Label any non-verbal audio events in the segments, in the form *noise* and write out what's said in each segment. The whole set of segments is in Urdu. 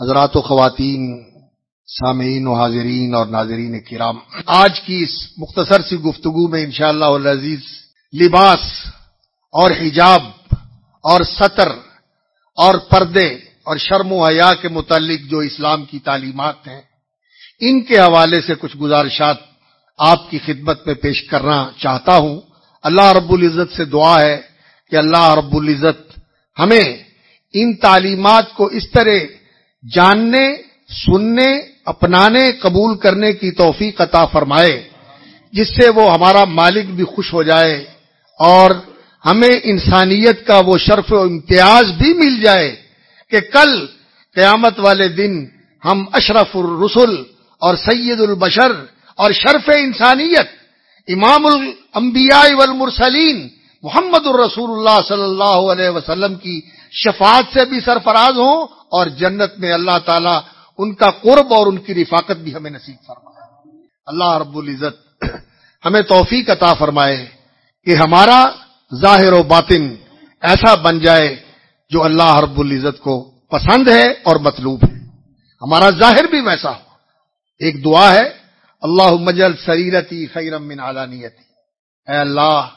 حضرات و خواتین، سامعین و حاضرین اور ناظرین کرام، آج کی اس مختصر سی گفتگو میں انشاءاللہ العزیز لباس اور حجاب اور سطر اور پردے اور شرم و حیا کے متعلق جو اسلام کی تعلیمات ہیں، ان کے حوالے سے کچھ گزارشات آپ کی خدمت میں پیش کرنا چاہتا ہوں۔ اللہ رب العزت سے دعا ہے کہ اللہ رب العزت ہمیں ان تعلیمات کو اس طرح جاننے، سننے، اپنانے، قبول کرنے کی توفیق عطا فرمائے، جس سے وہ ہمارا مالک بھی خوش ہو جائے اور ہمیں انسانیت کا وہ شرف و امتیاز بھی مل جائے کہ کل قیامت والے دن ہم اشرف الرسل اور سید البشر اور شرف انسانیت، امام الانبیاء والمرسلین محمد الرسول اللہ صلی اللہ علیہ وسلم کی شفاعت سے بھی سرفراز ہوں اور جنت میں اللہ تعالی ان کا قرب اور ان کی رفاقت بھی ہمیں نصیب فرمائے۔ اللہ رب العزت ہمیں توفیق عطا فرمائے کہ ہمارا ظاہر و باطن ایسا بن جائے جو اللہ رب العزت کو پسند ہے اور مطلوب ہے۔ ہمارا ظاہر بھی ویسا ہو۔ ایک دعا ہے اللہ مجل سریرتی خیرم من علانیتی۔ اے اللہ،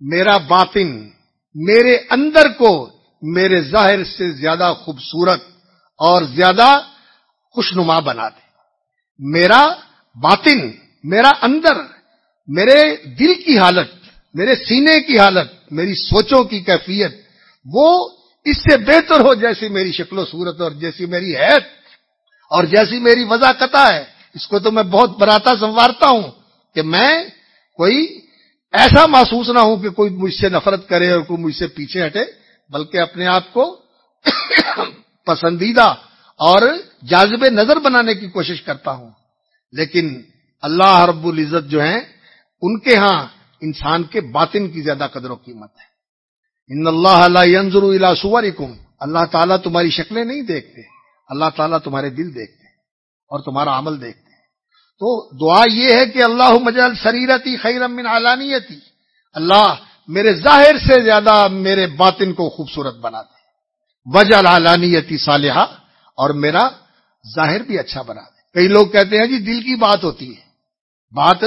میرا باطن میرے اندر کو میرے ظاہر سے زیادہ خوبصورت اور زیادہ خوشنما بنا دے۔ میرا باطن، میرا اندر، میرے دل کی حالت، میرے سینے کی حالت، میری سوچوں کی کیفیت، وہ اس سے بہتر ہو جیسی میری شکل و صورت اور جیسی میری حید اور جیسی میری وضاقتہ ہے۔ اس کو تو میں بہت براتا سنوارتا ہوں کہ میں کوئی ایسا محسوس نہ ہوں کہ کوئی مجھ سے نفرت کرے اور کوئی مجھ سے پیچھے ہٹے۔ بلکہ اپنے آپ کو پسندیدہ اور جازب نظر بنانے کی کوشش کرتا ہوں۔ لیکن اللہ رب العزت جو ہیں، ان کے ہاں انسان کے باطن کی زیادہ قدر و قیمت ہے۔ ان اللہ ینظر الى صورکم۔ اللہ تعالیٰ تمہاری شکلیں نہیں دیکھتے۔ اللہ تعالیٰ تمہارے دل دیکھتے اور تمہارا عمل دیکھتے تو دعا یہ ہے کہ اللہ مجل سریرتی خیرم من علانیتی۔ اللہ میرے ظاہر سے زیادہ میرے باطن کو خوبصورت بنا دے وجل علانیتی صالحہ اور میرا ظاہر بھی اچھا بنا دے۔ کئی لوگ کہتے ہیں جی دل کی بات ہوتی ہے۔ بات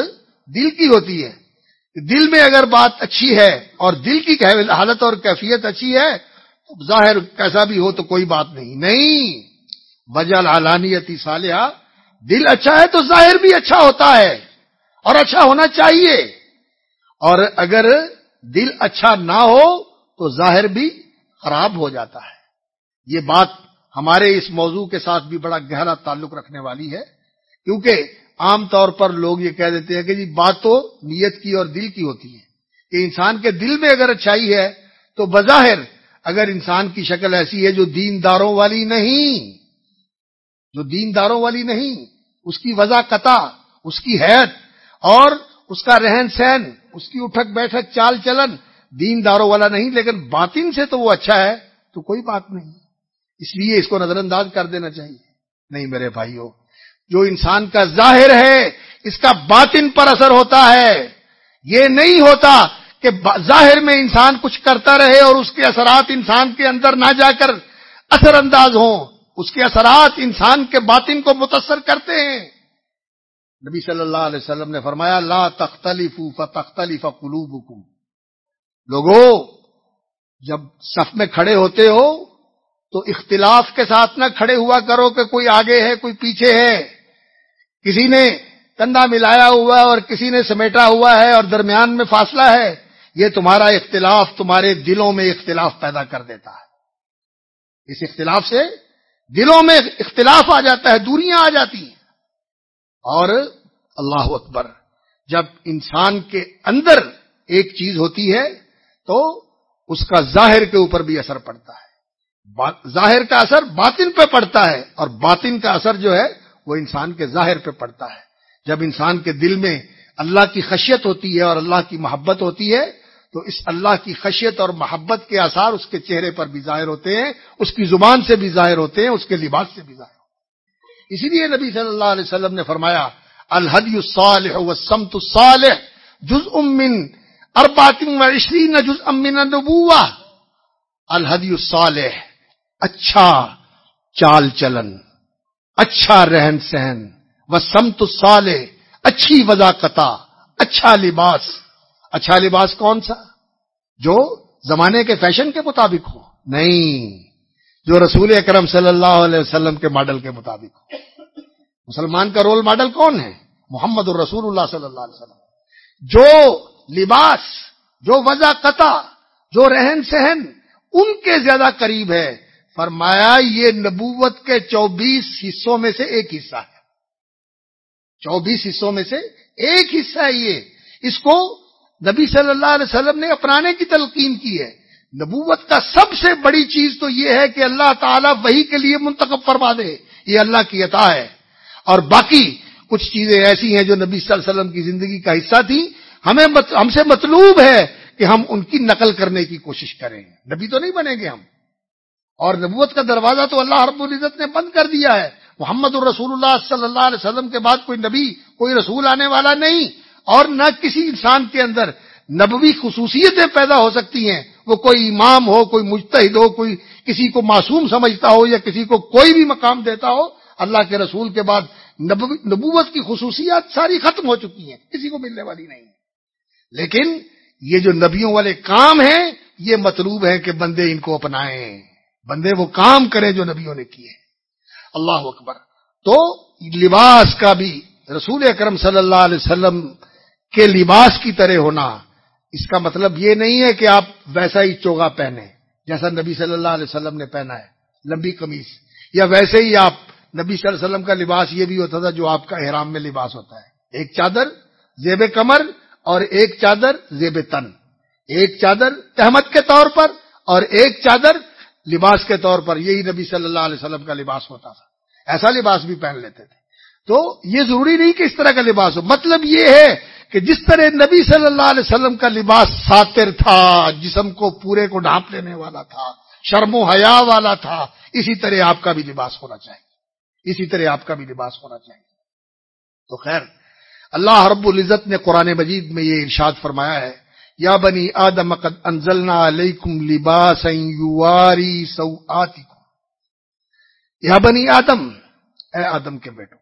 دل کی ہوتی ہے۔ دل میں اگر بات اچھی ہے اور دل کی حالت اور کیفیت اچھی ہے، تو ظاہر کیسا بھی ہو تو کوئی بات نہیں۔ نہیں۔ وجل علانیتی صالحہ، دل اچھا ہے تو ظاہر بھی اچھا ہوتا ہے اور اچھا ہونا چاہیے۔ اور اگر دل اچھا نہ ہو تو ظاہر بھی خراب ہو جاتا ہے۔ یہ بات ہمارے اس موضوع کے ساتھ بھی بڑا گہرا تعلق رکھنے والی ہے۔ کیونکہ عام طور پر لوگ یہ کہہ دیتے ہیں کہ جی بات تو نیت کی اور دل کی ہوتی ہے۔ کہ انسان کے دل میں اگر اچھائی ہے تو بظاہر اگر انسان کی شکل ایسی ہے جو دین داروں والی نہیں، جو دین داروں والی نہیں، اس کی وضع قطع، اس کی حید اور اس کا رہن سہن، اس کی اٹھک بیٹھک، چال چلن دین داروں والا نہیں، لیکن باطن سے تو وہ اچھا ہے، تو کوئی بات نہیں۔ اس لیے اس کو نظر انداز کر دینا چاہیے۔ نہیں میرے بھائیوں، جو انسان کا ظاہر ہے، اس کا باطن پر اثر ہوتا ہے۔ یہ نہیں ہوتا کہ ظاہر میں انسان کچھ کرتا رہے اور اس کے اثرات انسان کے اندر نہ جا کر اثر انداز ہوں۔ اس کے اثرات انسان کے باطن کو متاثر کرتے ہیں۔ نبی صلی اللہ علیہ وسلم نے فرمایا، لا تختلف فتختلف قلوبکم۔ لوگوں جب صف میں کھڑے ہوتے ہو، تو اختلاف کے ساتھ نہ کھڑے ہوا کرو کہ کوئی آگے ہے، کوئی پیچھے ہے۔ کسی نے کندھا ملایا ہوا ہے اور کسی نے سمیٹا ہوا ہے اور درمیان میں فاصلہ ہے، یہ تمہارا اختلاف تمہارے دلوں میں اختلاف پیدا کر دیتا ہے۔ اس اختلاف سے دلوں میں اختلاف آ جاتا ہے، دوریاں آ جاتی ہیں۔ اور اللہ اکبر۔ جب انسان کے اندر ایک چیز ہوتی ہے تو اس کا ظاہر کے اوپر بھی اثر پڑتا ہے۔ ظاہر کا اثر باطن پہ پڑتا ہے اور باطن کا اثر جو ہے وہ انسان کے ظاہر پہ پڑتا ہے۔ جب انسان کے دل میں اللہ کی خشیت ہوتی ہے اور اللہ کی محبت ہوتی ہے تو اس اللہ کی خشیت اور محبت کے آثار اس کے چہرے پر بھی ظاہر ہوتے ہیں، اس کی زبان سے بھی ظاہر ہوتے ہیں، اس کے لباس سے بھی ظاہر ہوتے ہیں۔ اسی لیے نبی صلی اللہ علیہ وسلم نے فرمایا الحدی الصالح والسمت الصالح جز امن ارباتن عشرین جز امن نبوہ الحدی الصالح اچھا چال چلن اچھا رہن سہن و سمت اچھی وضاقتا اچھا لباس. اچھا لباس کون سا؟ جو زمانے کے فیشن کے مطابق ہو، نہیں، جو رسول اکرم صلی اللہ علیہ وسلم کے ماڈل کے مطابق ہو۔ مسلمان کا رول ماڈل کون ہے؟ محمد الرسول اللہ صلی اللہ علیہ وسلم۔ جو لباس، جو وضا قطع، جو رہن سہن ان کے زیادہ قریب ہے۔ فرمایا، یہ نبوت کے چوبیس حصوں میں سے ایک حصہ ہے۔ چوبیس حصوں میں سے ایک حصہ ہے یہ۔ اس کو نبی صلی اللہ علیہ وسلم نے اپنانے کی تلقین کی ہے۔ نبوت کا سب سے بڑی چیز تو یہ ہے کہ اللہ تعالیٰ وہی کے لیے منتخب فرما دے۔ یہ اللہ کی عطا ہے۔ اور باقی کچھ چیزیں ایسی ہیں جو نبی صلی اللہ علیہ وسلم کی زندگی کا حصہ تھی ہمیں ہم سے مطلوب ہے کہ ہم ان کی نقل کرنے کی کوشش کریں۔ نبی تو نہیں بنیں گے ہم۔ اور نبوت کا دروازہ تو اللہ رب العزت نے بند کر دیا ہے۔ محمد الرسول اللہ صلی اللہ علیہ وسلم کے بعد کوئی نبی، کوئی رسول آنے والا نہیں۔ اور نہ کسی انسان کے اندر نبوی خصوصیتیں پیدا ہو سکتی ہیں۔ وہ کوئی امام ہو، کوئی مجتہد ہو، کوئی کسی کو معصوم سمجھتا ہو یا کسی کو کوئی بھی مقام دیتا ہو اللہ کے رسول کے بعد نبوت کی خصوصیات ساری ختم ہو چکی ہیں، کسی کو ملنے والی نہیں لیکن یہ جو نبیوں والے کام ہیں، یہ مطلوب ہے کہ بندے ان کو اپنائیں۔ بندے وہ کام کریں جو نبیوں نے کیے۔ اللہ اکبر۔ تو لباس کا بھی رسول اکرم صلی اللہ علیہ وسلم کے لباس کی طرح ہونا، اس کا مطلب یہ نہیں ہے کہ آپ ویسا ہی چوگا پہنے جیسا نبی صلی اللہ علیہ وسلم نے پہنا ہے، لمبی قمیض یا ویسے ہی آپ نبی صلی اللہ علیہ وسلم کا لباس یہ بھی ہوتا تھا جو آپ کا احرام میں لباس ہوتا ہے۔ ایک چادر، زیب کمر اور ایک چادر، زیب تن۔ ایک چادر تحمد کے طور پر اور ایک چادر لباس کے طور پر، یہی نبی صلی اللہ علیہ وسلم کا لباس ہوتا تھا۔ ایسا لباس بھی پہن لیتے تھے۔ تو یہ ضروری نہیں کہ اس طرح کا لباس ہو۔ مطلب یہ ہے کہ جس طرح نبی صلی اللہ علیہ وسلم کا لباس ساتر تھا، جسم کو پورے کو ڈھانپ لینے والا تھا، شرم و حیا والا تھا، اسی طرح آپ کا بھی لباس ہونا چاہیے۔ اسی طرح آپ کا بھی لباس ہونا چاہیے۔ تو خیر، اللہ رب العزت نے قرآن مجید میں یہ ارشاد فرمایا ہے، یا بنی آدم قد انزلنا علیکم لباسا یواری سوآتکم۔ یا بنی آدم، اے آدم کے بیٹو،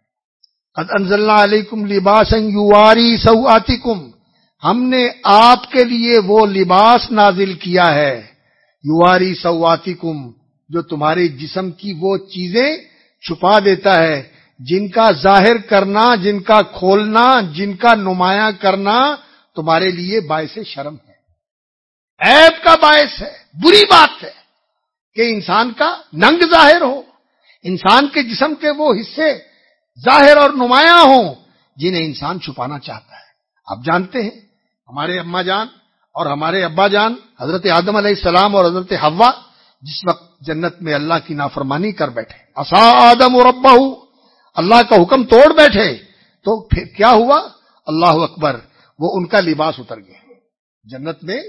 قد انزلنا علیکم لباسا یواری سوآتکم۔ ہم نے آپ کے لیے وہ لباس نازل کیا ہے، یواری سواتکم جو تمہارے جسم کی وہ چیزیں چھپا دیتا ہے۔ جن کا ظاہر کرنا، جن کا کھولنا، جن کا نمایاں کرنا تمہارے لیے باعث شرم ہے۔ عیب کا باعث ہے، بری بات ہے کہ انسان کا ننگ ظاہر ہو۔ انسان کے جسم کے وہ حصے ظاہر اور نمایاں ہوں جنہیں انسان چھپانا چاہتا ہے۔ آپ جانتے ہیں، ہمارے اما جان اور ہمارے ابا جان، حضرت آدم علیہ السلام اور حضرت ہوا جس وقت جنت میں اللہ کی نافرمانی کر بیٹھے۔ اصا آدم اور ابا اللہ کا حکم توڑ بیٹھے، تو پھر کیا ہوا؟ اللہ اکبر، وہ ان کا لباس اتر گیا۔ جنت میں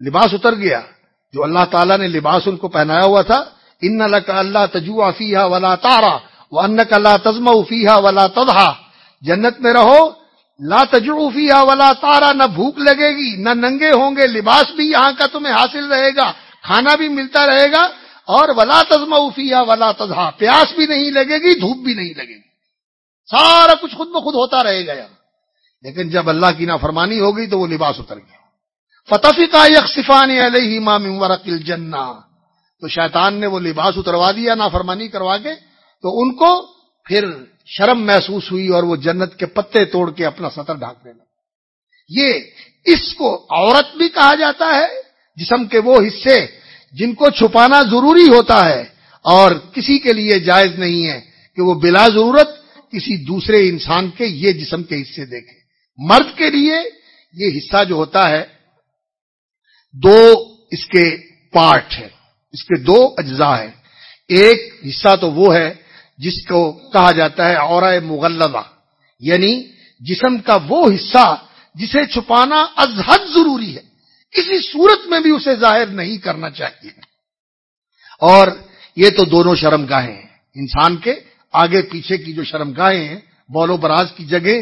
لباس اتر گیا۔ جو اللہ تعالیٰ نے لباس ان کو پہنایا ہوا تھا، ان کا اللہ تجو افیہ ولا تارا وہ ان کا اللہ تزم افیہ ولا تدہا جنت میں رہو، لا تجو افیہ ولا تارا، نہ بھوک لگے گی، نہ ننگے ہوں گے، لباس بھی یہاں کا تمہیں حاصل رہے گا، کھانا بھی ملتا رہے گا اور ولا تزم افیہ ولا تدہا پیاس بھی نہیں لگے گی، دھوپ بھی نہیں لگے گی۔ سارا کچھ خود بخود ہوتا رہے گا لیکن جب اللہ کی نافرمانی ہو گئی تو وہ لباس اتر گیا۔ فتفی کا یکفان علیہ مام ورقل جنا تو شیطان نے وہ لباس اتروا دیا، نافرمانی کروا کے۔ تو ان کو پھر شرم محسوس ہوئی اور وہ جنت کے پتے توڑ کے اپنا سطر ڈھانک دینا یہ اس کو عورت بھی کہا جاتا ہے، جسم کے وہ حصے جن کو چھپانا ضروری ہوتا ہے اور کسی کے لیے جائز نہیں ہے کہ وہ بلا ضرورت کسی دوسرے انسان کے یہ جسم کے حصے دیکھے مرد کے لیے یہ حصہ جو ہوتا ہے، دو اس کے پارٹ ہے، اس کے دو اجزاء ہیں۔ ایک حصہ تو وہ ہے جس کو کہا جاتا ہے اور مغلبہ یعنی جسم کا وہ حصہ جسے چھپانا ازحد ضروری ہے۔ کسی صورت میں بھی اسے ظاہر نہیں کرنا چاہیے۔ اور یہ تو دونوں شرم گاہیں ہیں۔ انسان کے آگے پیچھے کی جو شرم گاہیں ہیں بول و براز کی جگہ،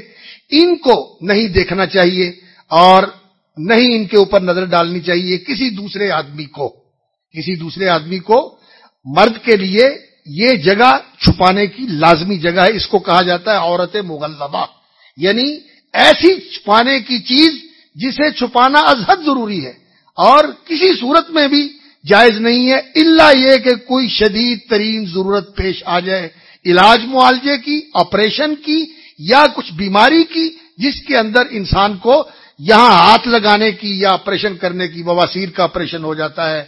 ان کو نہیں دیکھنا چاہیے اور نہیں ان کے اوپر نظر ڈالنی چاہیے کسی دوسرے آدمی کو۔ کسی دوسرے آدمی کو مرد کے لیے یہ جگہ چھپانے کی لازمی جگہ ہے۔ اس کو کہا جاتا ہے عورت مغلبہ۔ یعنی ایسی چھپانے کی چیز جسے چھپانا ازحد ضروری ہے اور کسی صورت میں بھی جائز نہیں ہے اللہ یہ کہ کوئی شدید ترین ضرورت پیش آ جائے، علاج معالجے کی، آپریشن کی یا کچھ بیماری کی جس کے اندر انسان کو یہاں ہاتھ لگانے کی یا آپریشن کرنے کی بواسیر کا آپریشن ہو جاتا ہے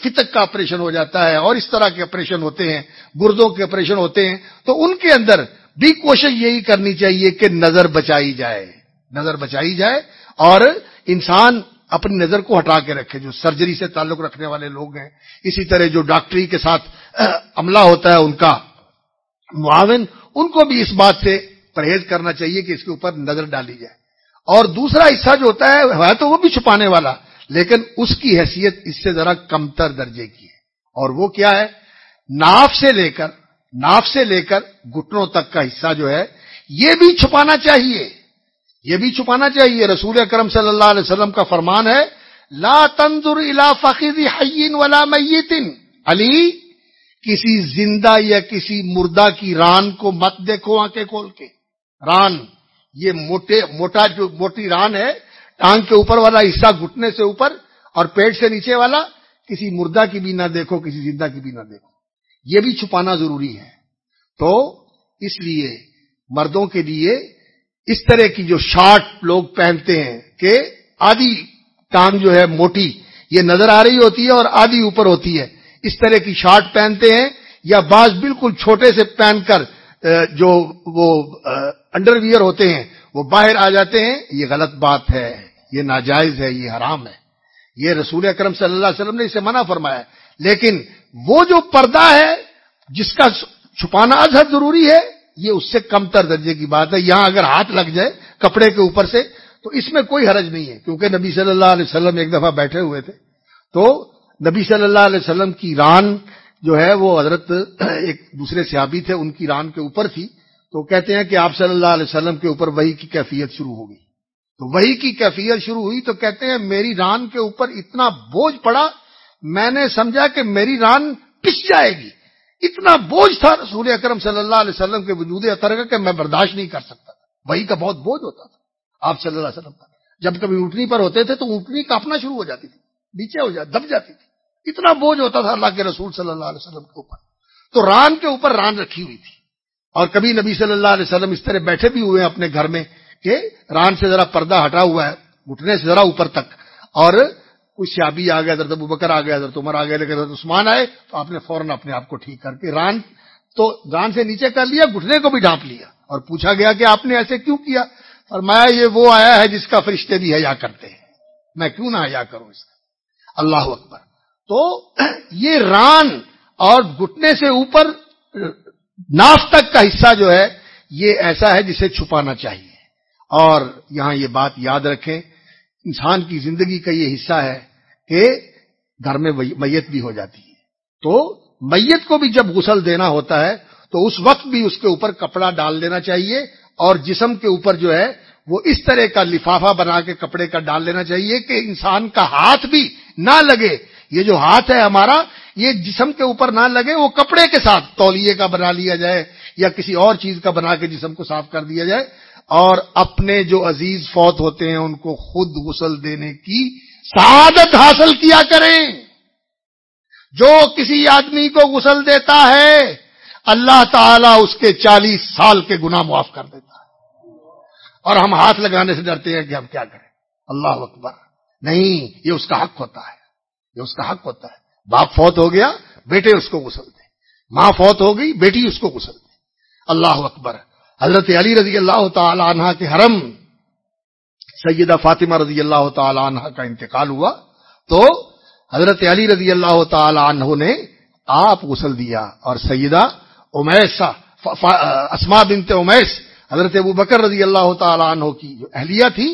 فتک کا آپریشن ہو جاتا ہے اور اس طرح کے آپریشن ہوتے ہیں، گردوں کے آپریشن ہوتے ہیں، تو ان کے اندر بھی کوشش یہی کرنی چاہیے کہ نظر بچائی جائے۔ نظر بچائی جائے اور انسان اپنی نظر کو ہٹا کے رکھے، جو سرجری سے تعلق رکھنے والے لوگ ہیں۔ اسی طرح جو ڈاکٹری کے ساتھ عملہ ہوتا ہے، ان کا معاون، ان کو بھی اس بات سے پرہیز کرنا چاہیے کہ اس کے اوپر نظر ڈالی جائے۔ اور دوسرا حصہ جو ہوتا ہے تو وہ بھی چھپانے والا، لیکن اس کی حیثیت اس سے ذرا کمتر درجے کی ہے۔ اور وہ کیا ہے؟ ناف سے لے کر، ناف سے لے کر گٹنوں تک کا حصہ جو ہے، یہ بھی چھپانا چاہیے۔ یہ بھی چھپانا چاہیے۔ رسول اکرم صلی اللہ علیہ وسلم کا فرمان ہے، لا تنظر الى فخذ حین ولا میت۔ علی، کسی زندہ یا کسی مردہ کی ران کو مت دیکھو آنکھیں کھول کے۔ ران، یہ موٹے، موٹا جو موٹی ران ہے، ٹانگ کے اوپر والا حصہ، گھٹنے سے اوپر اور پیٹ سے نیچے والا، کسی مردہ کی بھی نہ دیکھو، کسی زندہ کی بھی نہ دیکھو۔ یہ بھی چھپانا ضروری ہے۔ تو اس لیے مردوں کے لیے اس طرح کی جو شارٹ لوگ پہنتے ہیں کہ آدھی ٹانگ جو ہے موٹی یہ نظر آ رہی ہوتی ہے اور آدھی اوپر ہوتی ہے۔ اس طرح کی شارٹ پہنتے ہیں یا بعض بالکل چھوٹے سے پہن کر جو وہ انڈر ویئر ہوتے ہیں، وہ باہر آ جاتے ہیں، یہ غلط بات ہے، یہ ناجائز ہے، یہ حرام ہے۔ یہ رسول اکرم صلی اللہ علیہ وسلم نے اسے منع فرمایا لیکن وہ جو پردہ ہے، جس کا چھپانا ازحد ضروری ہے یہ اس سے کم تر درجے کی بات ہے، یہاں اگر ہاتھ لگ جائے کپڑے کے اوپر سے، تو اس میں کوئی حرج نہیں ہے، کیونکہ نبی صلی اللہ علیہ وسلم ایک دفعہ بیٹھے ہوئے تھے۔ تو نبی صلی اللہ علیہ وسلم کی ران جو ہے، وہ حضرت ایک دوسرے صحابی تھے، ان کی ران کے اوپر تھی۔ تو کہتے ہیں کہ آپ صلی اللہ علیہ وسلم کے اوپر وہی کی کیفیت شروع ہوگی تو وہی کی کیفیت شروع ہوئی تو کہتے ہیں میری ران کے اوپر اتنا بوجھ پڑا، میں نے سمجھا کہ میری ران پس جائے گی۔ اتنا بوجھ تھا رسول اکرم صلی اللہ علیہ وسلم کے وجود اطر کا کہ میں برداشت نہیں کر سکتا وہی کا بہت بوجھ ہوتا تھا۔ آپ صلی اللہ علیہ وسلم کا۔ جب کبھی اونٹنی پر ہوتے تھے تو اونٹنی کاپنا شروع ہو جاتی تھی۔ نیچے ہو جاتی دب جاتی تھی۔ اتنا بوجھ ہوتا تھا اللہ کے رسول صلی اللہ علیہ وسلم کے اوپر۔ تو ران کے اوپر ران رکھی ہوئی تھی۔ اور کبھی نبی صلی اللہ علیہ وسلم اس طرح بیٹھے بھی ہوئے ہیں اپنے گھر میں کہ ران سے ذرا پردہ ہٹا ہوا ہے، گھٹنے سے ذرا اوپر تک۔ اور کوئی سیابی آ گیا، حضرت ابو بکر آ گیا، حضرت عمر آ گیا لیکن حضرت عثمان آئے، تو آپ نے فوراً اپنے آپ کو ٹھیک کر کے ران تو ران سے نیچے کر لیا، گھٹنے کو بھی ڈھانپ لیا اور پوچھا گیا کہ آپ نے ایسے کیوں کیا؟ فرمایا، یہ وہ آیا ہے جس کا فرشتے بھی حیا کرتے ہیں۔ میں کیوں نہ حیا کروں اس کا؟ اللہ اکبر۔ تو یہ ران اور گھٹنے سے اوپر ناف تک کا حصہ جو ہے، یہ ایسا ہے جسے چھپانا چاہیے۔ اور یہاں یہ بات یاد رکھیں۔ انسان کی زندگی کا یہ حصہ ہے کہ گھر میں میت بھی ہو جاتی ہے۔ تو میت کو بھی جب غسل دینا ہوتا ہے، تو اس وقت بھی اس کے اوپر کپڑا ڈال دینا چاہیے اور جسم کے اوپر جو ہے، وہ اس طرح کا لفافہ بنا کے کپڑے کا ڈال لینا چاہیے کہ انسان کا ہاتھ بھی نہ لگے۔ یہ جو ہاتھ ہے ہمارا، یہ جسم کے اوپر نہ لگے، وہ کپڑے کے ساتھ تولیے کا بنا لیا جائے یا کسی اور چیز کا بنا کے جسم کو صاف کر دیا جائے۔ اور اپنے جو عزیز فوت ہوتے ہیں ان کو خود غسل دینے کی سعادت حاصل کیا کریں۔ جو کسی آدمی کو غسل دیتا ہے، اللہ تعالیٰ اس کے چالیس سال کے گناہ معاف کر دیتا ہے۔ اور ہم ہاتھ لگانے سے ڈرتے ہیں کہ ہم کیا کریں۔ اللہ اکبر۔ نہیں، یہ اس کا حق ہوتا ہے۔ یہ اس کا حق ہوتا ہے۔ باپ فوت ہو گیا، بیٹے اس کو غسل دے ماں فوت ہو گئی، بیٹی اس کو غسل دے اللہ اکبر۔ حضرت علی رضی اللہ تعالی عنہ کے حرم سیدہ فاطمہ رضی اللہ تعالی عنہ کا انتقال ہوا تو حضرت علی رضی اللہ تعالی عنہ نے آپ غسل دیا اور سیدہ امیس اسما بنت امیس، حضرت ابو بکر رضی اللہ تعالی عنہ کی جو اہلیہ تھی،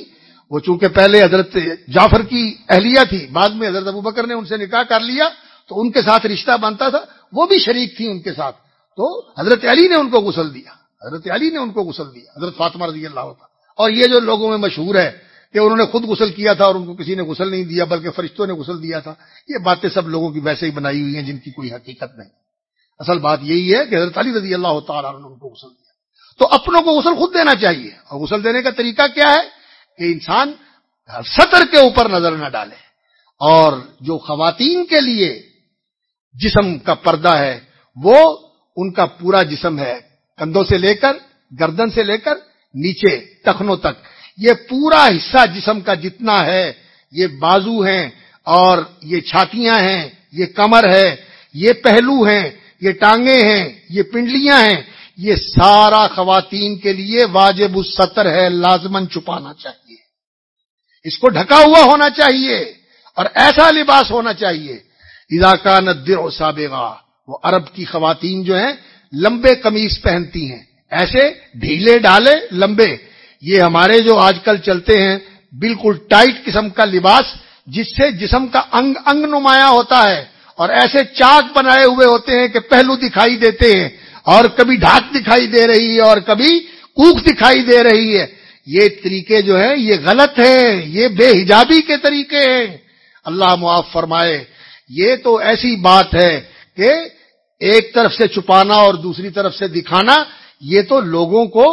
وہ چونکہ پہلے حضرت جعفر کی اہلیہ تھی، بعد میں حضرت ابو بکر نے ان سے نکاح کر لیا تو ان کے ساتھ رشتہ بنتا تھا، وہ بھی شریک تھی ان کے ساتھ، تو حضرت علی نے ان کو غسل دیا۔ حضرت علی نے ان کو غسل دیا، حضرت فاطمہ رضی اللہ ہوتا اور یہ جو لوگوں میں مشہور ہے کہ انہوں نے خود غسل کیا تھا اور ان کو کسی نے غسل نہیں دیا، بلکہ فرشتوں نے غسل دیا تھا، یہ باتیں سب لوگوں کی ویسے ہی بنائی ہوئی ہیں، جن کی کوئی حقیقت نہیں۔ اصل بات یہی ہے کہ حضرت علی رضی اللہ تعالیٰ نے ان کو غسل دیا۔ تو اپنوں کو غسل خود دینا چاہیے۔ اور غسل دینے کا طریقہ کیا ہے؟ کہ انسان سطر کے اوپر نظر نہ ڈالے۔ اور جو خواتین کے لیے جسم کا پردہ ہے، وہ ان کا پورا جسم ہے۔ کندھوں سے لے کر، گردن سے لے کر نیچے ٹخنوں تک۔ یہ پورا حصہ جسم کا جتنا ہے، یہ بازو ہیں اور یہ چھاتیاں ہیں، یہ کمر ہے، یہ پہلو ہیں، یہ ٹانگیں ہیں، یہ پنڈلیاں ہیں۔ یہ سارا خواتین کے لیے واجب السطر ہے لازمن چھپانا چاہیے۔ اس کو ڈھکا ہوا ہونا چاہیے اور ایسا لباس ہونا چاہیے۔ اضاکہ ندر و سابقہ وہ عرب کی خواتین جو ہیں لمبے قمیص پہنتی ہیں۔ ایسے ڈھیلے ڈالے لمبے۔ یہ ہمارے جو آج کل چلتے ہیں، بالکل ٹائٹ قسم کا لباس، جس سے جسم کا انگ انگ نمایاں ہوتا ہے۔ اور ایسے چاک بنائے ہوئے ہوتے ہیں کہ پہلو دکھائی دیتے ہیں، اور کبھی ڈھاک دکھائی دے رہی ہے، اور کبھی کوک دکھائی دے رہی ہے۔ یہ طریقے جو ہیں، یہ غلط ہیں۔ یہ بے حجابی کے طریقے ہیں۔ اللہ معاف فرمائے۔ یہ تو ایسی بات ہے کہ ایک طرف سے چھپانا اور دوسری طرف سے دکھانا، یہ تو لوگوں کو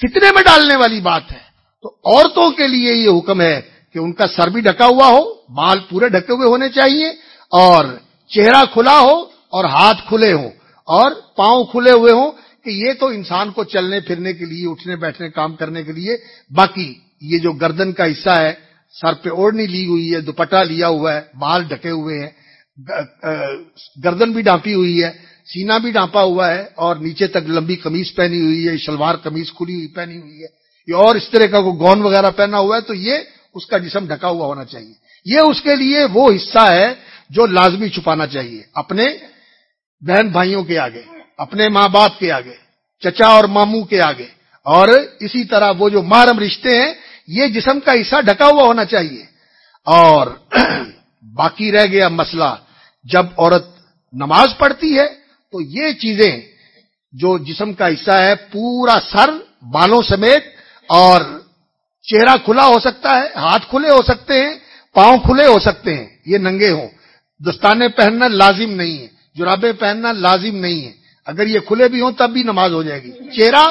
فتنے میں ڈالنے والی بات ہے۔ تو عورتوں کے لیے یہ حکم ہے کہ ان کا سر بھی ڈھکا ہوا ہو، بال پورے ڈھکے ہوئے ہونے چاہیے اور چہرہ کھلا ہو اور ہاتھ کھلے ہوں اور پاؤں کھلے ہوئے ہوں کہ یہ تو انسان کو چلنے پھرنے کے لیے، اٹھنے بیٹھنے، کام کرنے کے لیے۔ باقی یہ جو گردن کا حصہ ہے، سر پہ اوڑھنی لی ہوئی ہے دوپٹا لیا ہوا ہے، بال ڈھکے ہوئے ہیں گردن بھی ڈانپی ہوئی ہے سینا بھی ڈانپا ہوا ہے اور نیچے تک لمبی قمیض پہنی ہوئی ہے، شلوار قمیض کھلی ہوئی پہنی ہوئی ہے۔ یہ اور اس طرح کا کوئی گون وغیرہ پہنا ہوا ہے تو یہ اس کا جسم ڈھکا ہوا ہونا چاہیے۔ یہ اس کے لیے وہ حصہ ہے جو لازمی چھپانا چاہیے۔ اپنے بہن بھائیوں کے آگے، اپنے ماں باپ کے آگے، چچا اور ماموں کے آگے۔ اور اسی طرح وہ جو محرم رشتے ہیں، یہ جسم کا حصہ ڈھکا ہوا ہونا چاہیے۔ اور *clears throat* باقی رہ گیا مسئلہ۔ جب عورت نماز پڑھتی ہے تو یہ چیزیں جو جسم کا حصہ ہے، پورا سر، بالوں سمیت اور چہرہ کھلا ہو سکتا ہے، ہاتھ کھلے ہو سکتے ہیں، پاؤں کھلے ہو سکتے ہیں، یہ ننگے ہوں۔ دستانے پہننا لازم نہیں ہے، جرابے پہننا لازم نہیں ہے۔ اگر یہ کھلے بھی ہوں تب بھی نماز ہو جائے گی۔ چہرہ،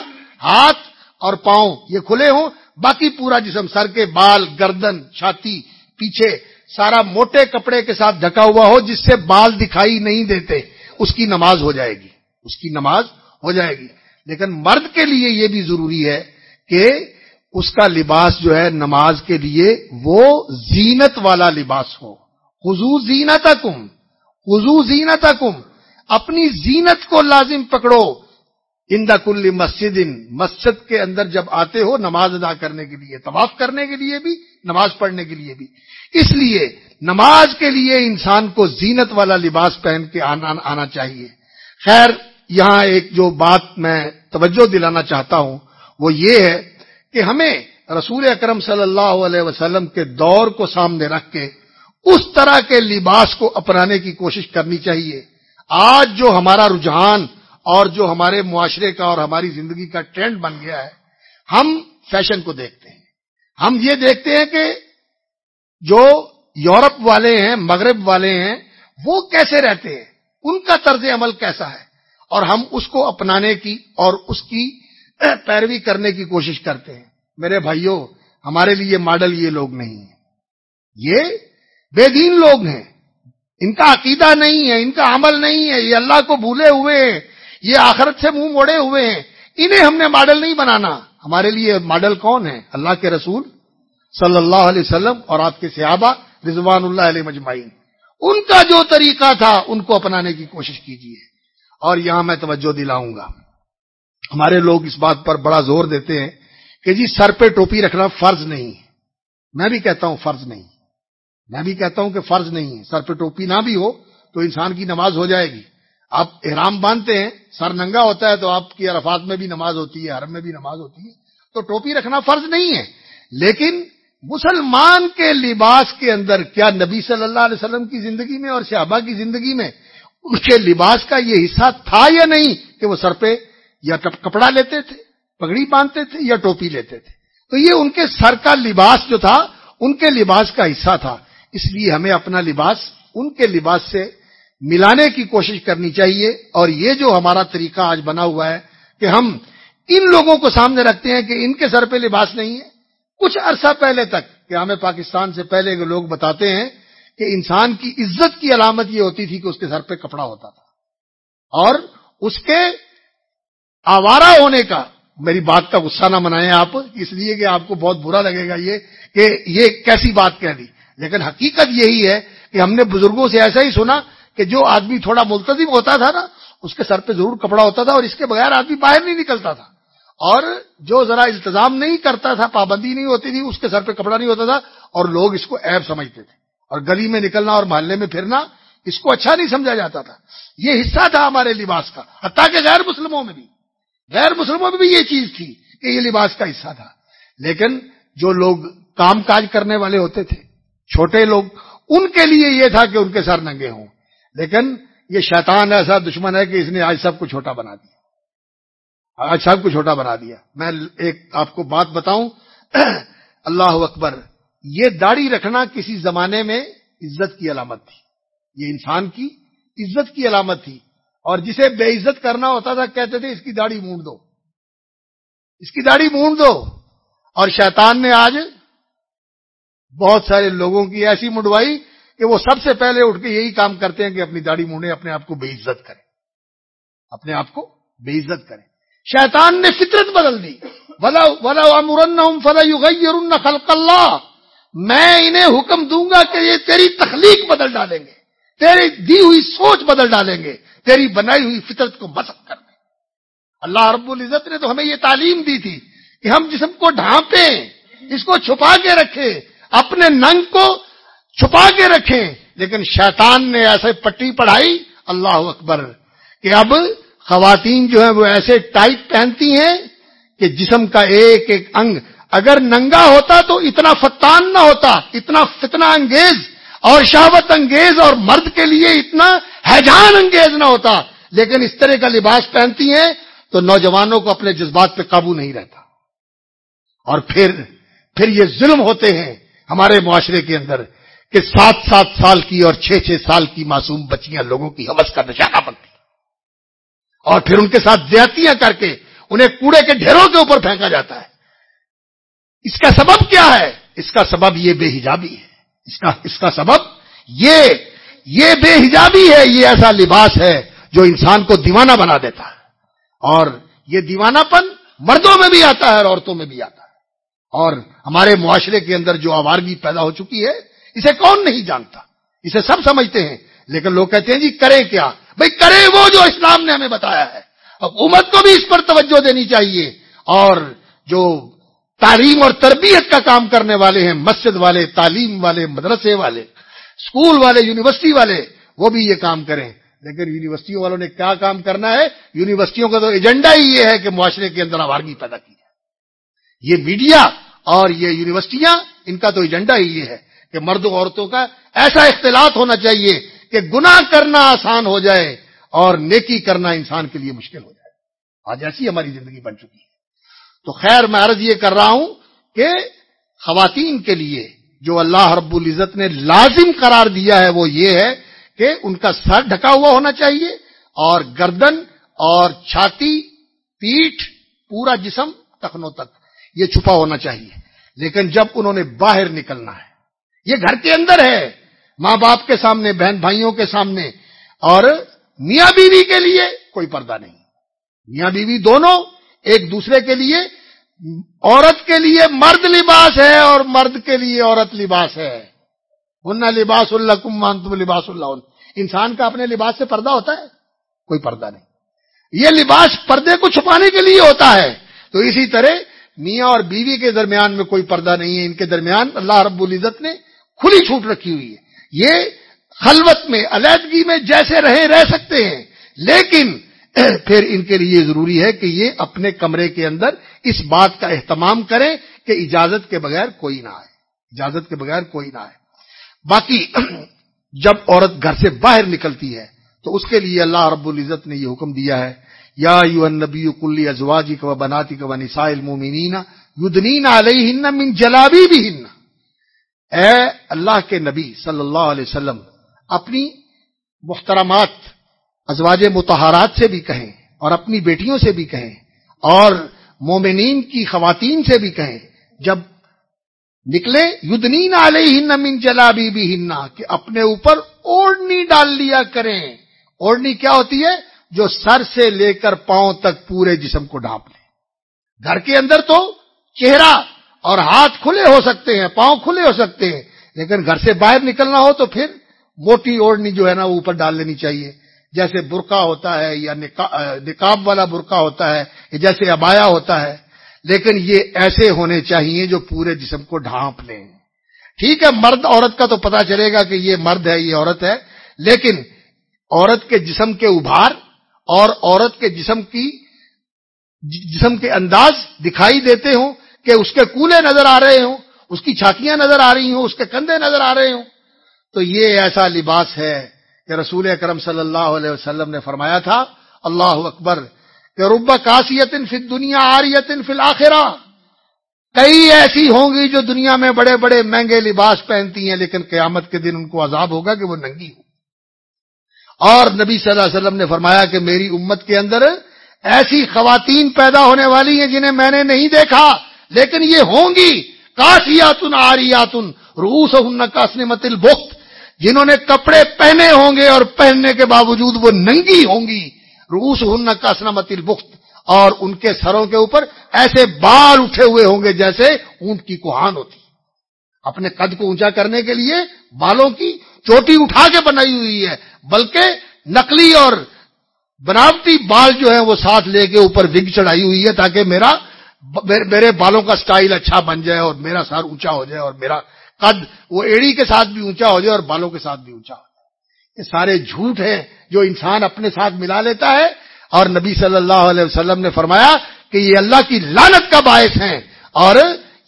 ہاتھ اور پاؤں یہ کھلے ہوں، باقی پورا جسم، سر کے بال، گردن، چھاتی، پیچھے سارا موٹے کپڑے کے ساتھ ڈھکا ہوا ہو جس سے بال دکھائی نہیں دیتے، اس کی نماز ہو جائے گی۔ اس کی نماز ہو جائے گی۔ لیکن مرد کے لیے یہ بھی ضروری ہے کہ اس کا لباس جو ہے نماز کے لیے وہ زینت والا لباس ہو۔ خزو زینت کم خزو زینت کم اپنی زینت کو لازم پکڑو۔ اندا کل مسجد مسجد کے اندر جب آتے ہو نماز ادا کرنے کے لیے، طواف کرنے کے لیے بھی، نماز پڑھنے کے لیے بھی۔ اس لیے نماز کے لیے انسان کو زینت والا لباس پہن کے آنا آنا چاہیے۔ خیر، یہاں ایک جو بات میں توجہ دلانا چاہتا ہوں، وہ یہ ہے کہ ہمیں رسول اکرم صلی اللہ علیہ وسلم کے دور کو سامنے رکھ کے اس طرح کے لباس کو اپنانے کی کوشش کرنی چاہیے۔ آج جو ہمارا رجحان اور جو ہمارے معاشرے کا اور ہماری زندگی کا ٹرینڈ بن گیا ہے، ہم فیشن کو دیکھتے ہیں۔ ہم یہ دیکھتے ہیں کہ جو یورپ والے ہیں، مغرب والے ہیں، وہ کیسے رہتے ہیں؟ ان کا طرز عمل کیسا ہے؟ اور ہم اس کو اپنانے کی اور اس کی پیروی کرنے کی کوشش کرتے ہیں۔ میرے بھائیوں، ہمارے لیے ماڈل یہ لوگ نہیں ہیں۔ یہ بے دین لوگ ہیں۔ ان کا عقیدہ نہیں ہے، ان کا عمل نہیں ہے، یہ اللہ کو بھولے ہوئے ہیں۔ یہ آخرت سے منہ موڑے ہوئے ہیں۔ انہیں ہم نے ماڈل نہیں بنانا۔ ہمارے لیے ماڈل کون ہے؟ اللہ کے رسول صلی اللہ علیہ وسلم اور آپ کے صحابہ رضوان اللہ علیہ مجمعین۔ ان کا جو طریقہ تھا، ان کو اپنانے کی کوشش کیجیے اور یہاں میں توجہ دلاؤں گا۔ ہمارے لوگ اس بات پر بڑا زور دیتے ہیں کہ جی سر پہ ٹوپی رکھنا فرض نہیں۔ ہے میں بھی کہتا ہوں فرض نہیں۔ میں بھی کہتا ہوں کہ فرض نہیں ہے۔ سر پہ ٹوپی نہ بھی ہو تو انسان کی نماز ہو جائے گی۔ آپ احرام باندھتے ہیں، سر ننگا ہوتا ہے تو آپ کی عرفات میں بھی نماز ہوتی ہے، حرم میں بھی نماز ہوتی ہے، تو ٹوپی رکھنا فرض نہیں ہے۔ لیکن مسلمان کے لباس کے اندر کیا نبی صلی اللہ علیہ وسلم کی زندگی میں اور صحابہ کی زندگی میں ان کے لباس کا یہ حصہ تھا یا نہیں کہ وہ سر پہ یا کپڑا لیتے تھے، پگڑی باندھتے تھے یا ٹوپی لیتے تھے؟ تو یہ ان کے سر کا لباس جو تھا، ان کے لباس کا حصہ تھا۔ اس لیے ہمیں اپنا لباس، ان کے لباس سے ملانے کی کوشش کرنی چاہیے اور یہ جو ہمارا طریقہ آج بنا ہوا ہے کہ ہم ان لوگوں کو سامنے رکھتے ہیں کہ ان کے سر پہ لباس نہیں ہے۔ کچھ عرصہ پہلے تک کہ ہمیں پاکستان سے پہلے کے لوگ بتاتے ہیں کہ انسان کی عزت کی علامت یہ ہوتی تھی کہ اس کے سر پہ کپڑا ہوتا تھا۔ اور اس کے آوارہ ہونے کا میری بات کا غصہ نہ منائیں آپ، اس لیے کہ آپ کو بہت برا لگے گا یہ کہ یہ کیسی بات کہہ دی۔ لیکن حقیقت یہی ہے کہ ہم نے بزرگوں سے ایسا ہی سنا کہ جو آدمی تھوڑا ملتظم ہوتا تھا نا، اس کے سر پہ ضرور کپڑا ہوتا تھا اور اس کے بغیر آدمی باہر نہیں نکلتا تھا۔ اور جو ذرا التظام نہیں کرتا تھا، پابندی نہیں ہوتی تھی، اس کے سر پہ کپڑا نہیں ہوتا تھا اور لوگ اس کو عیب سمجھتے تھے۔ اور گلی میں نکلنا اور محلے میں پھرنا، اس کو اچھا نہیں سمجھا جاتا تھا۔ یہ حصہ تھا ہمارے لباس کا، حتیٰ کہ غیر مسلموں میں بھی۔ غیر مسلموں میں بھی یہ چیز تھی کہ یہ لباس کا حصہ تھا۔ لیکن جو لوگ کام کاج کرنے والے ہوتے تھے، چھوٹے لوگ، ان کے لیے یہ تھا کہ ان کے سر ننگے ہوں۔ لیکن یہ شیطان ایسا دشمن ہے کہ اس نے آج سب کو چھوٹا بنا دیا۔ آج سب کو چھوٹا بنا دیا۔ میں ایک آپ کو بات بتاؤں۔ *clears throat* اللہ اکبر، یہ داڑھی رکھنا کسی زمانے میں عزت کی علامت تھی۔ یہ انسان کی عزت کی علامت تھی۔ اور جسے بے عزت کرنا ہوتا تھا، کہتے تھے، اس کی داڑھی مونڈ دو۔ اس کی داڑھی مونڈ دو۔ اور شیطان نے آج بہت سارے لوگوں کی ایسی منڈوائی کہ وہ سب سے پہلے اٹھ کے یہی کام کرتے ہیں کہ اپنی داڑھی مونڈے، اپنے آپ کو بے عزت کریں۔ اپنے آپ کو بے عزت کریں۔ شیطان نے فطرت بدل دی۔ ولا خلق اللہ میں انہیں حکم دوں گا کہ یہ تیری تخلیق بدل ڈالیں گے۔ تیری دی ہوئی سوچ بدل ڈالیں گے۔ تیری بنائی ہوئی فطرت کو مسق کر دیں۔ اللہ رب العزت نے تو ہمیں یہ تعلیم دی تھی کہ ہم جسم کو ڈھانپیں، اس کو چھپا کے رکھیں، اپنے ننگ کو چھپا کے رکھیں۔ لیکن شیطان نے ایسے پٹی پڑھائی، اللہ اکبر۔ کہ اب خواتین جو ہیں وہ ایسے ٹائٹ پہنتی ہیں کہ جسم کا ایک ایک انگ۔ اگر ننگا ہوتا تو اتنا فتان نہ ہوتا، اتنا فتنا انگیز۔ اور شہوت انگیز اور مرد کے لیے اتنا حیجان انگیز نہ ہوتا۔ لیکن اس طرح کا لباس پہنتی ہیں تو نوجوانوں کو اپنے جذبات پہ قابو نہیں رہتا۔ اور پھر پھر یہ ظلم ہوتے ہیں ہمارے معاشرے کے اندر۔ کہ سات سات سال کی اور چھ چھ سال کی معصوم بچیاں لوگوں کی حوث کا نشانہ بنتی اور پھر ان کے ساتھ زیادتیاں کر کے انہیں کوڑے کے ڈھیروں کے اوپر پھینکا جاتا ہے۔ اس کا سبب کیا ہے؟ اس کا سبب یہ بے حجابی ہے۔ اس کا اس کا سبب یہ یہ بے حجابی ہے، یہ ایسا لباس ہے جو انسان کو دیوانہ بنا دیتا ہے۔ اور یہ دیوانہ پن مردوں میں بھی آتا ہے اور عورتوں میں بھی آتا ہے۔ اور ہمارے معاشرے کے اندر جو آوارگی پیدا ہو چکی ہے اسے کون نہیں جانتا؟ اسے سب سمجھتے ہیں، لیکن لوگ کہتے ہیں جی کریں کیا؟ بھائی کرے وہ جو اسلام نے ہمیں بتایا ہے۔ حکومت کو بھی اس پر توجہ دینی چاہیے۔ اور جو تعلیم اور تربیت کا کام کرنے والے ہیں، مسجد والے، تعلیم والے، مدرسے والے، اسکول والے، یونیورسٹی والے، وہ بھی یہ کام کریں۔ لیکن یونیورسٹیوں والوں نے کیا کام کرنا ہے؟ یونیورسٹیوں کا تو ایجنڈا ہی یہ ہے کہ معاشرے کے اندر آوارگی پیدا کی ہے یہ میڈیا اور یہ یونیورسٹیاں، ان کا تو ایجنڈا ہی یہ ہے۔ کہ مرد و عورتوں کا ایسا اختلاط ہونا چاہیے کہ گناہ کرنا آسان ہو جائے اور نیکی کرنا انسان کے لیے مشکل ہو جائے۔ آج ایسی ہماری زندگی بن چکی ہے۔ تو خیر، میں عرض یہ کر رہا ہوں کہ خواتین کے لیے جو اللہ رب العزت نے لازم قرار دیا ہے، وہ یہ ہے کہ ان کا سر ڈھکا ہوا ہونا چاہیے اور گردن اور چھاتی، پیٹھ، پورا جسم ٹخنوں تک یہ چھپا ہونا چاہیے۔ لیکن جب انہوں نے باہر نکلنا ہے یہ گھر کے اندر ہے، ماں باپ کے سامنے، بہن بھائیوں کے سامنے، اور میاں بیوی کے لیے کوئی پردہ نہیں۔ میاں بیوی دونوں ایک دوسرے کے لیے، عورت کے لیے مرد لباس ہے اور مرد کے لیے عورت لباس ہے۔ انہ لباس اللہ کمان تم لباس اللہ انسان کا اپنے لباس سے پردہ ہوتا ہے، کوئی پردہ نہیں۔ یہ لباس پردے کو چھپانے کے لیے ہوتا ہے۔ تو اسی طرح میاں اور بیوی کے درمیان میں کوئی پردہ نہیں ہے۔ ان کے درمیان اللہ رب العزت نے کھلی چھوٹ رکھی ہوئی ہے۔ یہ خلوت میں، علیحدگی میں جیسے رہے، رہ سکتے ہیں۔ لیکن *clears throat* پھر ان کے لیے ضروری ہے کہ یہ اپنے کمرے کے اندر اس بات کا اہتمام کریں کہ اجازت کے بغیر کوئی نہ آئے۔ اجازت کے بغیر کوئی نہ آئے۔ باقی *clears throat* جب عورت گھر سے باہر نکلتی ہے، تو اس کے لیے اللہ رب العزت نے یہ حکم دیا ہے، یا یو نبی کلی ازواجی کا بناتی کا نساء المومنین یدنین علیہ من جلابی بھی ہن اے اللہ کے نبی صلی اللہ علیہ وسلم، اپنی محترمات، ازواج متحرات سے بھی کہیں، اور اپنی بیٹیوں سے بھی کہیں، اور مومنین کی خواتین سے بھی کہیں، جب نکلے، یدنین علیہ من جلابی بھی ہننا کہ اپنے اوپر اوڑنی ڈال لیا کریں۔ اوڑنی کیا ہوتی ہے؟ جو سر سے لے کر پاؤں تک پورے جسم کو ڈھانپ لے۔ گھر کے اندر تو چہرہ اور ہاتھ کھلے ہو سکتے ہیں، پاؤں کھلے ہو سکتے ہیں، لیکن گھر سے باہر نکلنا ہو تو پھر موٹی اوڑنی جو ہے نا وہ اوپر ڈال لینی چاہیے۔ جیسے برقع ہوتا ہے یا نکاب والا برقع ہوتا ہے جیسے ابایا ہوتا ہے، لیکن یہ ایسے ہونے چاہیے جو پورے جسم کو ڈھانپ لیں۔ ٹھیک ہے، مرد عورت کا تو پتا چلے گا کہ یہ مرد ہے، یہ عورت ہے، لیکن عورت کے جسم کے ابھار اور عورت کے جسم کی، جسم کے انداز دکھائی دیتے ہوں کہ اس کے کولے نظر آ رہے ہوں، اس کی چھاتیاں نظر آ رہی ہوں، اس کے کندھے نظر آ رہے ہوں۔ تو یہ ایسا لباس ہے کہ رسول اکرم صلی اللہ علیہ وسلم نے فرمایا تھا، اللہ اکبر، کہ ربا کاسیت فی دنیا آریت فی الآخرہ کئی ایسی ہوں گی جو دنیا میں بڑے بڑے مہنگے لباس پہنتی ہیں، لیکن قیامت کے دن ان کو عذاب ہوگا کہ وہ ننگی ہو اور نبی صلی اللہ علیہ وسلم نے فرمایا کہ میری امت کے اندر ایسی خواتین پیدا ہونے والی ہیں جنہیں میں نے نہیں دیکھا۔ لیکن یہ ہوں گی، کاشیاتن، آریاتن روس ہن کاسن متل بخت جنہوں نے کپڑے پہنے ہوں گے اور پہننے کے باوجود وہ ننگی ہوں گی روس ہن کا اسنامت البخت، اور ان کے سروں کے اوپر ایسے بال اٹھے ہوئے ہوں گے جیسے اونٹ کی کوہان ہوتی۔ اپنے قد کو اونچا کرنے کے لیے بالوں کی چوٹی اٹھا کے بنائی ہوئی ہے، بلکہ نقلی اور بناوٹی بال جو ہے وہ ساتھ لے کے اوپر وگ چڑھائی ہوئی ہے تاکہ میرا میرے بالوں کا سٹائل اچھا بن جائے اور میرا سر اونچا ہو جائے اور میرا قد وہ ایڑی کے ساتھ بھی اونچا ہو جائے اور بالوں کے ساتھ بھی اونچا ہو جائے۔ یہ سارے جھوٹ ہیں جو انسان اپنے ساتھ ملا لیتا ہے۔ اور نبی صلی اللہ علیہ وسلم نے فرمایا کہ یہ اللہ کی لانت کا باعث ہیں اور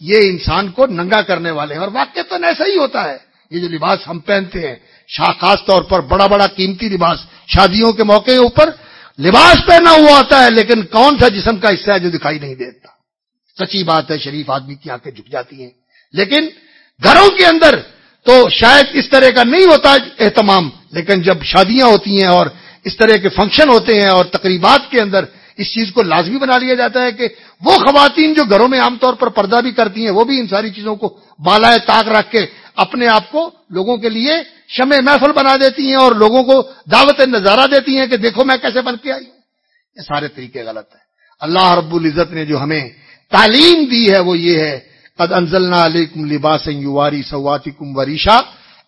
یہ انسان کو ننگا کرنے والے ہیں۔ اور واقع تو ایسا ہی ہوتا ہے۔ یہ جو لباس ہم پہنتے ہیں خاص طور پر بڑا بڑا قیمتی لباس، شادیوں کے موقع اوپر لباس پہنا ہوا ہوتا ہے، لیکن کون سا جسم کا حصہ ہے جو دکھائی نہیں دیتا؟ سچی بات ہے، شریف آدمی کی آنکھیں جھک جاتی ہیں۔ لیکن گھروں کے اندر تو شاید اس طرح کا نہیں ہوتا اہتمام، لیکن جب شادیاں ہوتی ہیں اور اس طرح کے فنکشن ہوتے ہیں اور تقریبات کے اندر اس چیز کو لازمی بنا لیا جاتا ہے کہ وہ خواتین جو گھروں میں عام طور پر پردہ بھی کرتی ہیں، وہ بھی ان ساری چیزوں کو بالائے طاق رکھ کے اپنے آپ کو لوگوں کے لیے شمع محفل بنا دیتی ہیں اور لوگوں کو دعوت نظارہ دیتی ہیں کہ دیکھو میں کیسے بن کے آئی ہوں۔ یہ سارے طریقے غلط ہیں۔ اللہ رب العزت نے جو ہمیں تعلیم دی ہے وہ یہ ہے، قد انزلنا علیکم لباس یواری سواتکم وریشا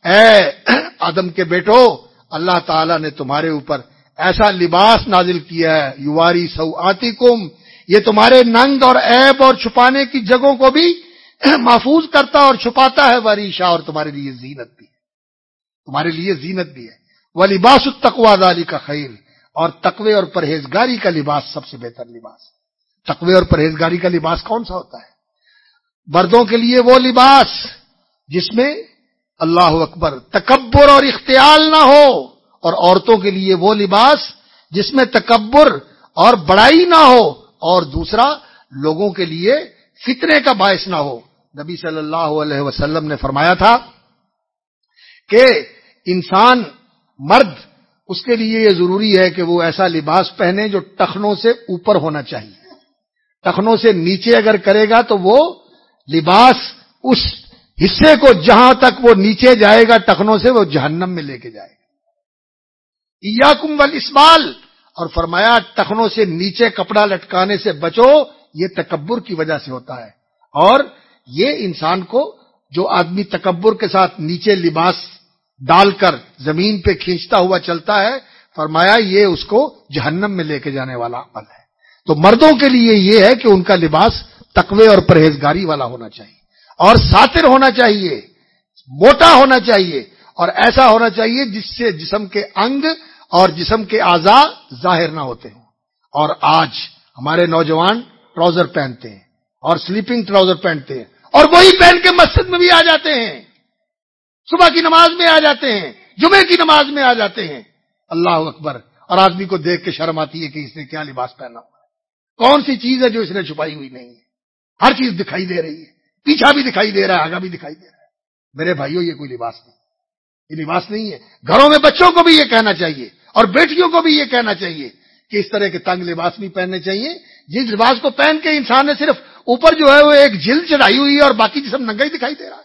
اے آدم کے بیٹو، اللہ تعالی نے تمہارے اوپر ایسا لباس نازل کیا ہے یواری سواتکم یہ تمہارے ننگ اور عیب اور چھپانے کی جگہوں کو بھی محفوظ کرتا اور چھپاتا ہے وریشا اور تمہارے لیے زینت بھی ہے۔ تمہارے لیے زینت بھی ہے۔ وہ لباس التقوا داری کا خیر اور تقوی اور پرہیزگاری کا لباس سب سے بہتر لباس۔ تقوی اور پرہیزگاری کا لباس کون سا ہوتا ہے؟ مردوں کے لیے وہ لباس جس میں اللہ اکبر تکبر اور اختیال نہ ہو، اور عورتوں کے لیے وہ لباس جس میں تکبر اور بڑائی نہ ہو، اور دوسرا لوگوں کے لیے فتنے کا باعث نہ ہو۔ نبی صلی اللہ علیہ وسلم نے فرمایا تھا کہ انسان مرد، اس کے لیے یہ ضروری ہے کہ وہ ایسا لباس پہنے جو ٹخنوں سے اوپر ہونا چاہیے۔ ٹخنوں سے نیچے اگر کرے گا تو وہ لباس اس حصے کو جہاں تک وہ نیچے جائے گا ٹخنوں سے وہ جہنم میں لے کے جائے گا۔ یا کمبل اسمال اور فرمایا ٹخنوں سے نیچے کپڑا لٹکانے سے بچو، یہ تکبر کی وجہ سے ہوتا ہے۔ اور یہ انسان کو جو آدمی تکبر کے ساتھ نیچے لباس ڈال کر زمین پہ کھینچتا ہوا چلتا ہے، فرمایا یہ اس کو جہنم میں لے کے جانے والا عمل ہے۔ تو مردوں کے لیے یہ ہے کہ ان کا لباس تقوی اور پرہیزگاری والا ہونا چاہیے اور ساتر ہونا چاہیے، موٹا ہونا چاہیے اور ایسا ہونا چاہیے جس سے جسم کے انگ اور جسم کے اعضا ظاہر نہ ہوتے ہوں۔ اور آج ہمارے نوجوان ٹراؤزر پہنتے ہیں اور سلیپنگ ٹراؤزر پہنتے ہیں اور وہی پہن کے مسجد میں بھی آ جاتے ہیں۔ صبح کی نماز میں آ جاتے ہیں جمعے کی نماز میں آ جاتے ہیں۔ اللہ اکبر۔ اور آدمی کو دیکھ کے شرم آتی ہے کہ اس نے کیا لباس پہنا۔ ہوا کون سی چیز ہے جو اس نے چھپائی ہوئی نہیں ہے؟ ہر چیز دکھائی دے رہی ہے۔ پیچھا بھی دکھائی دے رہا ہے، آگا بھی دکھائی دے رہا ہے۔ میرے بھائیوں، یہ کوئی لباس نہیں۔ یہ لباس نہیں ہے۔ گھروں میں بچوں کو بھی یہ کہنا چاہیے اور بیٹیوں کو بھی یہ کہنا چاہیے کہ اس طرح کے تنگ لباس نہیں پہننے چاہیے۔ جس لباس کو پہن کے انسان نے صرف اوپر جو ہے وہ ایک جلد چڑھائی ہوئی ہے اور باقی جسم ننگا ہی دکھائی دے رہا ہے۔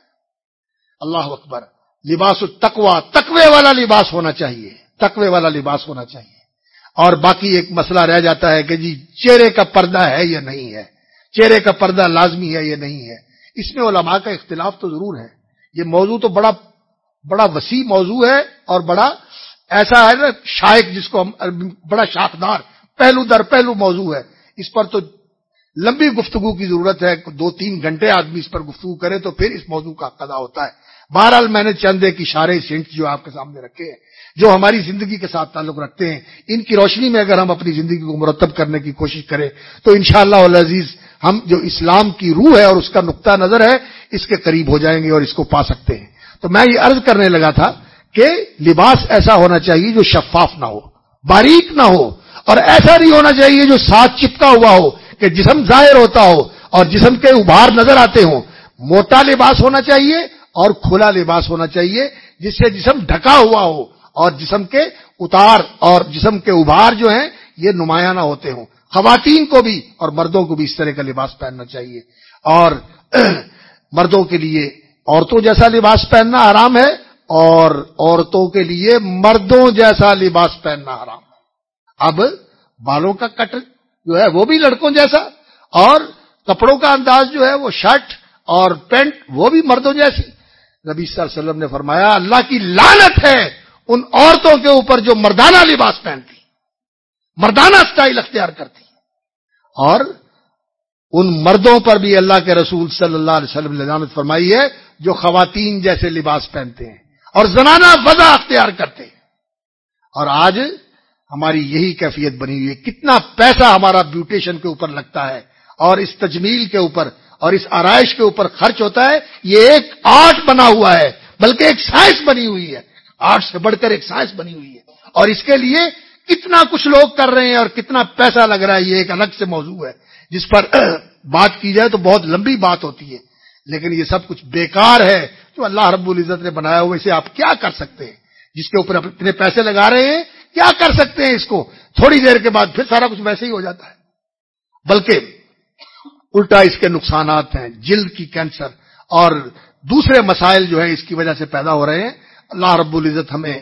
اللہ اکبر۔ لباس التقوا تقوی والا لباس ہونا چاہیے۔ تقوی والا لباس ہونا چاہیے۔ اور باقی ایک مسئلہ رہ جاتا ہے کہ جی چہرے کا پردہ ہے یا نہیں ہے؟ چہرے کا پردہ لازمی ہے یا نہیں ہے؟ اس میں علماء کا اختلاف تو ضرور ہے۔ یہ موضوع تو بڑا بڑا وسیع موضوع ہے اور بڑا ایسا ہے نا شائق جس کو بڑا شاخدار، پہلو در پہلو موضوع ہے۔ اس پر تو لمبی گفتگو کی ضرورت ہے، دو تین گھنٹے آدمی اس پر گفتگو کرے تو پھر اس موضوع کا قدا ہوتا ہے۔ بہرحال میں نے چند ایک اشارے سینٹ جو آپ کے سامنے رکھے ہیں، جو ہماری زندگی کے ساتھ تعلق رکھتے ہیں، ان کی روشنی میں اگر ہم اپنی زندگی کو مرتب کرنے کی کوشش کریں تو انشاءاللہ شاء عزیز ہم جو اسلام کی روح ہے اور اس کا نقطہ نظر ہے، اس کے قریب ہو جائیں گے اور اس کو پا سکتے ہیں۔ تو میں یہ عرض کرنے لگا تھا کہ لباس ایسا ہونا چاہیے جو شفاف نہ ہو، باریک نہ ہو اور ایسا نہیں ہونا چاہیے جو ساتھ چپکا ہوا ہو۔ کہ جسم ظاہر ہوتا ہو اور جسم کے ابھار نظر آتے ہوں، موٹا لباس ہونا چاہیے اور کھلا لباس ہونا چاہیے، جس سے جسم ڈھکا ہوا ہو اور جسم کے اتار اور جسم کے ابھار جو ہیں، یہ نمایاں نہ ہوتے ہوں۔ خواتین کو بھی اور مردوں کو بھی اس طرح کا لباس پہننا چاہیے۔ اور *clears throat* مردوں کے لیے عورتوں جیسا لباس پہننا آرام ہے اور عورتوں کے لیے مردوں جیسا لباس پہننا آرام ہے اب بالوں کا کٹ جو ہے وہ بھی لڑکوں جیسا اور کپڑوں کا انداز جو ہے وہ شرٹ اور پینٹ وہ بھی مردوں جیسی۔ نبی صلی اللہ علیہ وسلم نے فرمایا، اللہ کی لانت ہے ان عورتوں کے اوپر جو مردانہ لباس پہنتی، مردانہ سٹائل اختیار کرتی۔ اور ان مردوں پر بھی اللہ کے رسول صلی اللہ علیہ وسلم نے لانت فرمائی ہے، جو خواتین جیسے لباس پہنتے ہیں اور زنانہ وضع اختیار کرتے ہیں۔ اور آج ہماری یہی کیفیت بنی ہوئی ہے۔ کتنا پیسہ ہمارا بیوٹیشن کے اوپر لگتا ہے اور اس تجمیل کے اوپر اور اس آرائش کے اوپر خرچ ہوتا ہے۔ یہ ایک آرٹ بنا ہوا ہے، بلکہ ایک سائنس بنی ہوئی ہے۔ آرٹ سے بڑھ کر ایک سائنس بنی ہوئی ہے۔ اور اس کے لیے کتنا کچھ لوگ کر رہے ہیں اور کتنا پیسہ لگ رہا ہے، یہ ایک الگ سے موضوع ہے۔ جس پر *clears throat* بات کی جائے تو بہت لمبی بات ہوتی ہے۔ لیکن یہ سب کچھ بیکار ہے۔ جو اللہ رب العزت نے بنایا ہوا، اسے آپ کیا کر سکتے ہیں؟ جس کے اوپر اتنے پیسے لگا رہے ہیں کیا کر سکتے ہیں اس کو؟ تھوڑی دیر کے بعد پھر سارا کچھ ویسے ہی ہو جاتا ہے۔ بلکہ الٹا اس کے نقصانات ہیں، جلد کی کینسر اور دوسرے مسائل جو ہے اس کی وجہ سے پیدا ہو رہے ہیں۔ اللہ رب العزت ہمیں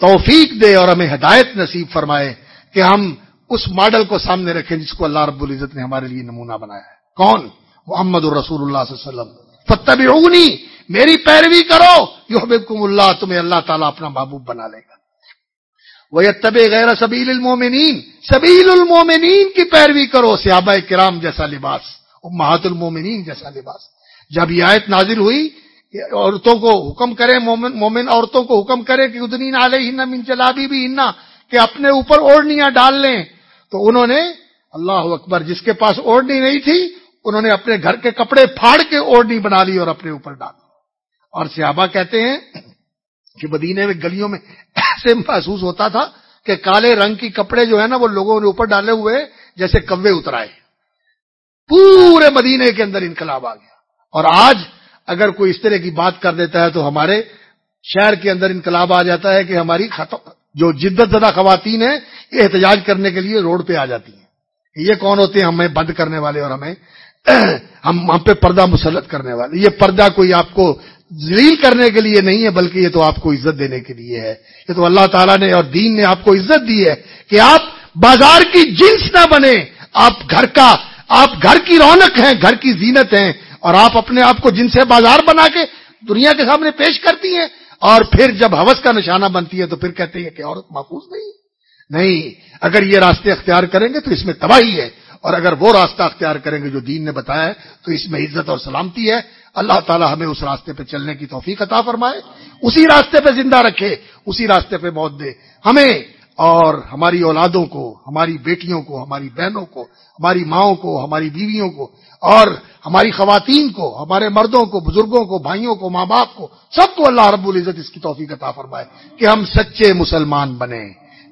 توفیق دے اور ہمیں ہدایت نصیب فرمائے کہ ہم اس ماڈل کو سامنے رکھیں جس کو اللہ رب العزت نے ہمارے لیے نمونہ بنایا ہے۔ کون؟ محمد الرسول اللہ صلی اللہ علیہ وسلم۔ فتح میری پیروی کرو۔ یحببکم اللہ، تمہیں اللہ تعالیٰ اپنا محبوب بنا لے گا۔ وہ طب غیر سبیل المومنین سبیل المومنین کی پیروی کرو سیابہ کرام جیسا لباس محت المومنین جیسا لباس۔ جب یہ آیت نازل ہوئی، عورتوں کو حکم کرے مومن مومن عورتوں کو حکم کرے کہ ادنین علیہ من جلابی بھی ہننا کہ اپنے اوپر اوڑھنیاں ڈال لیں۔ تو انہوں نے، اللہ اکبر، جس کے پاس اوڑھنی نہیں تھی، انہوں نے اپنے گھر کے کپڑے پھاڑ کے اوڑھنی بنا لی اور اپنے اوپر ڈال اور سیابا کہتے ہیں کہ مدینے میں گلیوں میں ایسے محسوس ہوتا تھا کہ کالے رنگ کی کپڑے جو ہے نا وہ لوگوں نے اوپر ڈالے ہوئے جیسے کوے اترائے پورے مدینے کے اندر انقلاب آ گیا۔ اور آج اگر کوئی اس طرح کی بات کر دیتا ہے تو ہمارے شہر کے اندر انقلاب آ جاتا ہے کہ ہماری جو جدت زدہ خواتین ہیں، یہ احتجاج کرنے کے لیے روڈ پہ آ جاتی ہیں۔ یہ کون ہوتے ہیں؟ ہمیں بند کرنے والے اور ہمیں *clears throat* ہم ہم پہ پردہ مسلط کرنے والے۔ یہ پردہ کوئی آپ کو ذلیل کرنے کے لیے نہیں ہے، بلکہ یہ تو آپ کو عزت دینے کے لیے ہے۔ یہ تو اللہ تعالیٰ نے اور دین نے آپ کو عزت دی ہے کہ آپ بازار کی جنس نہ بنے آپ گھر کا، آپ گھر کی رونق ہیں، گھر کی زینت ہیں۔ اور آپ اپنے آپ کو جن سے بازار بنا کے دنیا کے سامنے پیش کرتی ہیں۔ اور پھر جب حوث کا نشانہ بنتی ہے تو پھر کہتے ہیں کہ عورت محفوظ نہیں۔ نہیں، اگر یہ راستے اختیار کریں گے تو اس میں تباہی ہے۔ اور اگر وہ راستہ اختیار کریں گے جو دین نے بتایا ہے تو اس میں عزت اور سلامتی ہے۔ اللہ تعالی ہمیں اس راستے پہ چلنے کی توفیق عطا فرمائے، اسی راستے پہ زندہ رکھے، اسی راستے پہ موت دے۔ ہمیں اور ہماری اولادوں کو، ہماری بیٹیوں کو، ہماری بہنوں کو، ہماری ماؤں کو، ہماری بیویوں کو، اور ہماری خواتین کو، ہمارے مردوں کو، بزرگوں کو، بھائیوں کو، ماں باپ کو، سب کو اللہ رب العزت اس کی توفیق عطا فرمائے کہ ہم سچے مسلمان بنے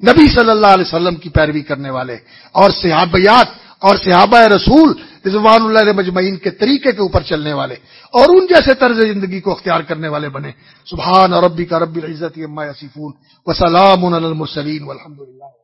نبی صلی اللہ علیہ وسلم کی پیروی کرنے والے اور صحابیات اور صحابہ رسول رضوان اللہ علیہ مجمعین کے طریقے کے اوپر چلنے والے اور ان جیسے طرز زندگی کو اختیار کرنے والے بنے۔ سبحان ربی کا رب العزت یسیفون وسلام المسلیم الحمد للہ